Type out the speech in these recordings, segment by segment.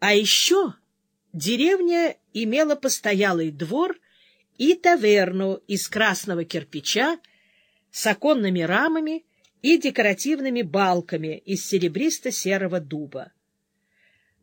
А еще деревня имела постоялый двор и таверну из красного кирпича с оконными рамами и декоративными балками из серебристо-серого дуба.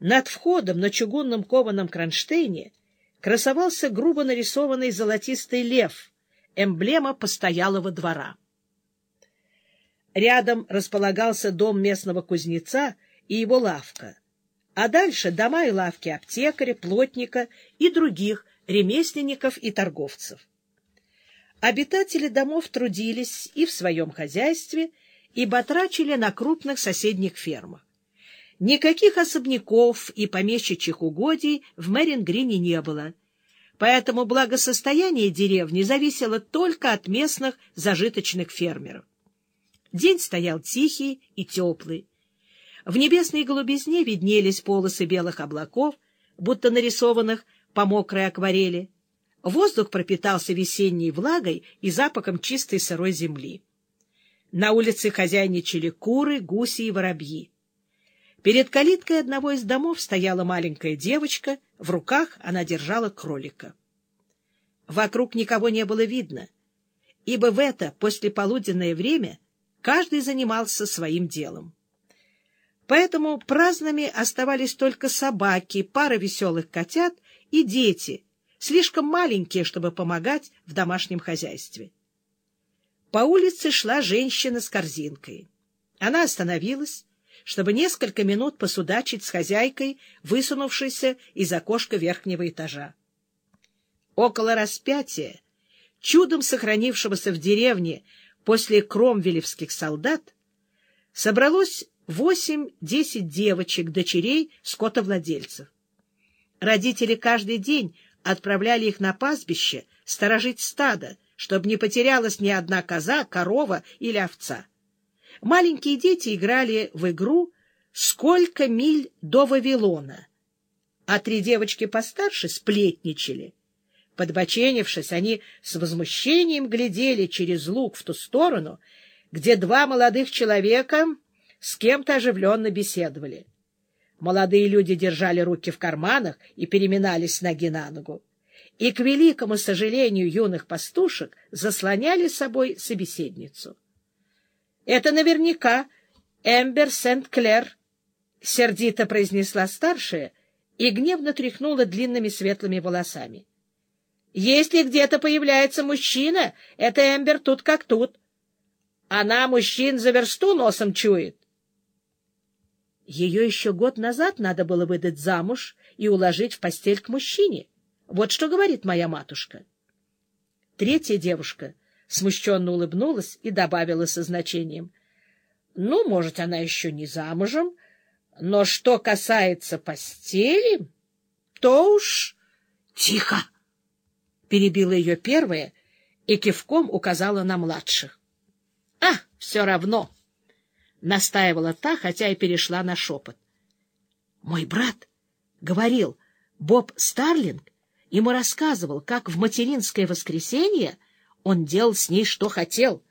Над входом на чугунном кованом кронштейне красовался грубо нарисованный золотистый лев, эмблема постоялого двора. Рядом располагался дом местного кузнеца и его лавка, а дальше дома и лавки аптекаря, плотника и других ремесленников и торговцев. Обитатели домов трудились и в своем хозяйстве, и батрачили на крупных соседних фермах. Никаких особняков и помещичьих угодий в Мэрингрине не было, поэтому благосостояние деревни зависело только от местных зажиточных фермеров. День стоял тихий и теплый. В небесной голубизне виднелись полосы белых облаков, будто нарисованных по мокрой акварели. Воздух пропитался весенней влагой и запахом чистой сырой земли. На улице хозяйничали куры, гуси и воробьи. Перед калиткой одного из домов стояла маленькая девочка, в руках она держала кролика. Вокруг никого не было видно, ибо в это послеполуденное время каждый занимался своим делом. Поэтому праздными оставались только собаки, пара веселых котят и дети, слишком маленькие, чтобы помогать в домашнем хозяйстве. По улице шла женщина с корзинкой. Она остановилась, чтобы несколько минут посудачить с хозяйкой, высунувшейся из окошка верхнего этажа. Около распятия, чудом сохранившегося в деревне после кромвелевских солдат, собралось восемь-десять девочек, дочерей скотовладельцев. Родители каждый день отправляли их на пастбище сторожить стадо, чтобы не потерялась ни одна коза, корова или овца. Маленькие дети играли в игру «Сколько миль до Вавилона?», а три девочки постарше сплетничали. Подбоченившись, они с возмущением глядели через луг в ту сторону, где два молодых человека с кем-то оживленно беседовали. Молодые люди держали руки в карманах и переминались ноги на ногу. И, к великому сожалению юных пастушек, заслоняли собой собеседницу. — Это наверняка Эмбер Сент-Клер, — сердито произнесла старшая и гневно тряхнула длинными светлыми волосами. — Если где-то появляется мужчина, это Эмбер тут как тут. Она мужчин за версту носом чует. Ее еще год назад надо было выдать замуж и уложить в постель к мужчине. Вот что говорит моя матушка. Третья девушка смущенно улыбнулась и добавила со значением. — Ну, может, она еще не замужем, но что касается постели, то уж... — Тихо! — перебила ее первая и кивком указала на младших. — А, все равно! — настаивала та, хотя и перешла на шепот. — Мой брат говорил, Боб Старлинг ему рассказывал, как в материнское воскресенье он делал с ней, что хотел.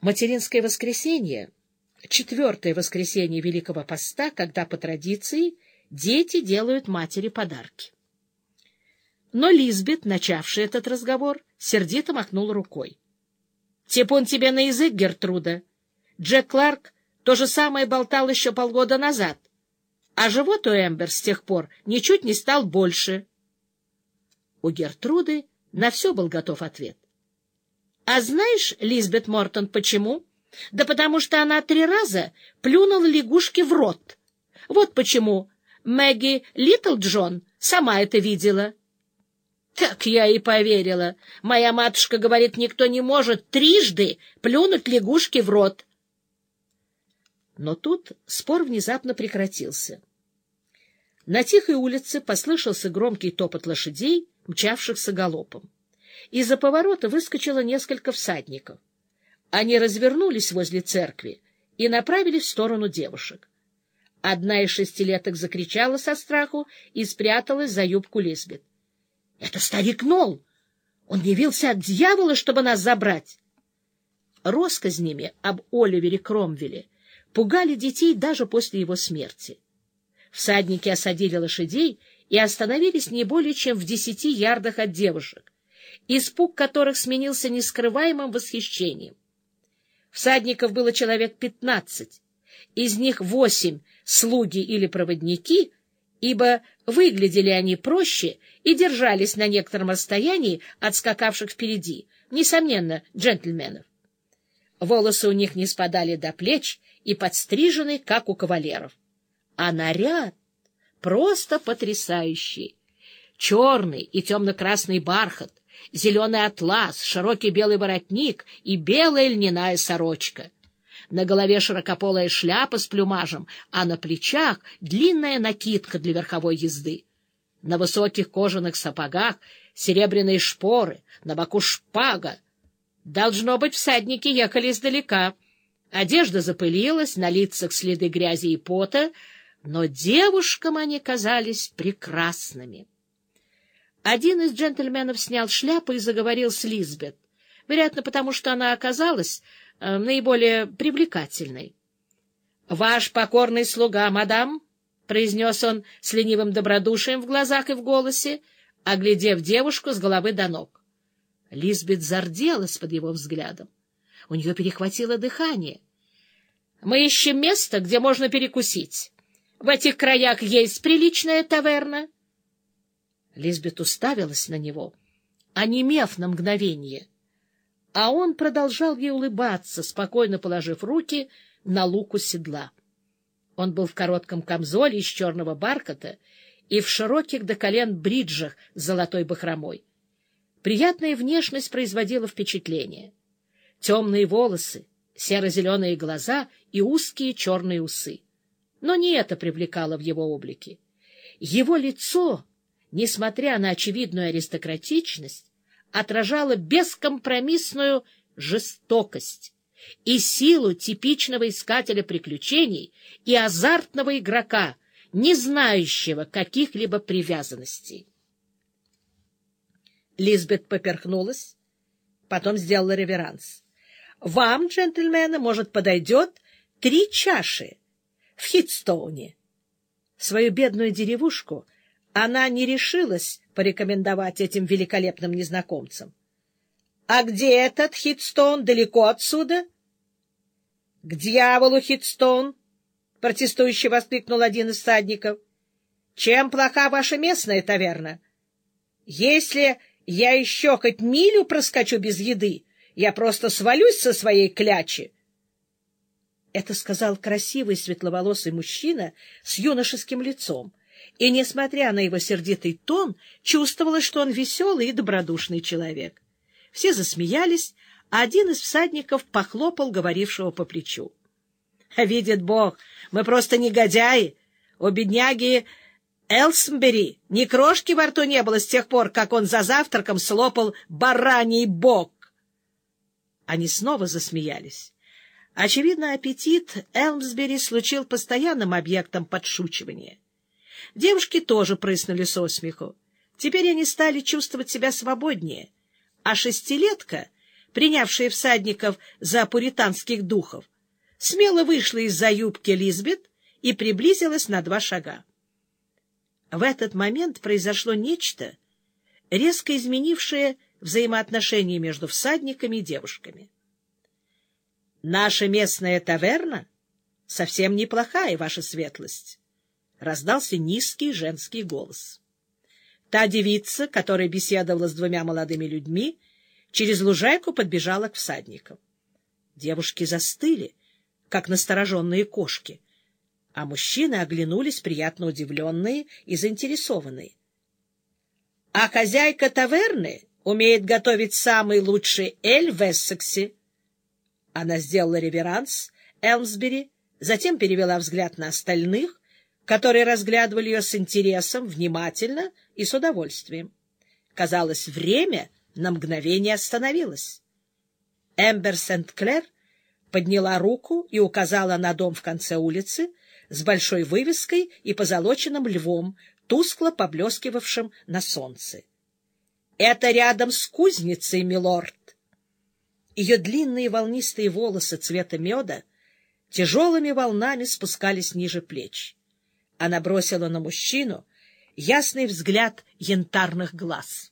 Материнское воскресенье — четвертое воскресенье Великого Поста, когда, по традиции, дети делают матери подарки. Но Лизбет, начавший этот разговор, сердито махнул рукой. — Типун тебе на язык, Гертруда. Джек Кларк то же самое болтал еще полгода назад, а живот у Эмбер с тех пор ничуть не стал больше. У Гертруды на все был готов ответ. — А знаешь, Лизбет Мортон, почему? Да потому что она три раза плюнула лягушке в рот. Вот почему Мэгги Литл Джон сама это видела. Так я и поверила. Моя матушка говорит, никто не может трижды плюнуть лягушке в рот. Но тут спор внезапно прекратился. На тихой улице послышался громкий топот лошадей, мчавшихся галопом. Из-за поворота выскочило несколько всадников. Они развернулись возле церкви и направились в сторону девушек. Одна из шестилеток закричала со страху и спряталась за юбку Лизбет. — Это старик Нол! Он явился от дьявола, чтобы нас забрать! Росказнями об Оливере Кромвеле пугали детей даже после его смерти. Всадники осадили лошадей и остановились не более чем в десяти ярдах от девушек, испуг которых сменился нескрываемым восхищением. Всадников было человек пятнадцать, из них восемь — слуги или проводники, ибо выглядели они проще и держались на некотором расстоянии от скакавших впереди, несомненно, джентльменов. Волосы у них не спадали до плеч и подстрижены, как у кавалеров. А наряд просто потрясающий. Черный и темно-красный бархат, зеленый атлас, широкий белый воротник и белая льняная сорочка. На голове широкополая шляпа с плюмажем, а на плечах длинная накидка для верховой езды. На высоких кожаных сапогах серебряные шпоры, на боку шпага. Должно быть, всадники ехали издалека. Одежда запылилась, на лицах следы грязи и пота, но девушкам они казались прекрасными. Один из джентльменов снял шляпу и заговорил с Лизбет, вероятно, потому что она оказалась э, наиболее привлекательной. — Ваш покорный слуга, мадам, — произнес он с ленивым добродушием в глазах и в голосе, оглядев девушку с головы до ног. Лизбет зарделась под его взглядом. У нее перехватило дыхание. — Мы ищем место, где можно перекусить. В этих краях есть приличная таверна. Лизбет уставилась на него, онемев на мгновение, а он продолжал ей улыбаться, спокойно положив руки на луку седла. Он был в коротком камзоле из черного бархата и в широких до колен бриджах с золотой бахромой. Приятная внешность производила впечатление. Темные волосы, серо-зеленые глаза и узкие черные усы. Но не это привлекало в его облике. Его лицо несмотря на очевидную аристократичность, отражала бескомпромиссную жестокость и силу типичного искателя приключений и азартного игрока, не знающего каких-либо привязанностей. Лизбет поперхнулась, потом сделала реверанс. — Вам, джентльмены, может, подойдет три чаши в Хитстоуне. Свою бедную деревушку она не решилась порекомендовать этим великолепным незнакомцам. — А где этот Хитстон? Далеко отсюда? — К дьяволу, Хитстон! — протестующе воскликнул один из садников. — Чем плоха ваша местная таверна? Если я еще хоть милю проскочу без еды, я просто свалюсь со своей клячи. Это сказал красивый светловолосый мужчина с юношеским лицом и, несмотря на его сердитый тон, чувствовалось, что он веселый и добродушный человек. Все засмеялись, а один из всадников похлопал говорившего по плечу. — Видит Бог, мы просто негодяи. У бедняги Элсмбери ни крошки во рту не было с тех пор, как он за завтраком слопал бараний бок. Они снова засмеялись. Очевидно, аппетит Элмсбери случил постоянным объектом подшучивания. Девушки тоже прыснули со смеху. Теперь они стали чувствовать себя свободнее, а шестилетка, принявшая всадников за пуританских духов, смело вышла из-за юбки Лизбет и приблизилась на два шага. В этот момент произошло нечто, резко изменившее взаимоотношения между всадниками и девушками. «Наша местная таверна совсем неплохая, ваша светлость раздался низкий женский голос. Та девица, которая беседовала с двумя молодыми людьми, через лужайку подбежала к всадникам. Девушки застыли, как настороженные кошки, а мужчины оглянулись приятно удивленные и заинтересованные. — А хозяйка таверны умеет готовить самый лучший эль в Эссексе. Она сделала реверанс Элмсбери, затем перевела взгляд на остальных которые разглядывали ее с интересом, внимательно и с удовольствием. Казалось, время на мгновение остановилось. Эмбер Сент-Клер подняла руку и указала на дом в конце улицы с большой вывеской и позолоченным львом, тускло поблескивавшим на солнце. — Это рядом с кузницей, милорд. Ее длинные волнистые волосы цвета меда тяжелыми волнами спускались ниже плеч. Она бросила на мужчину ясный взгляд янтарных глаз.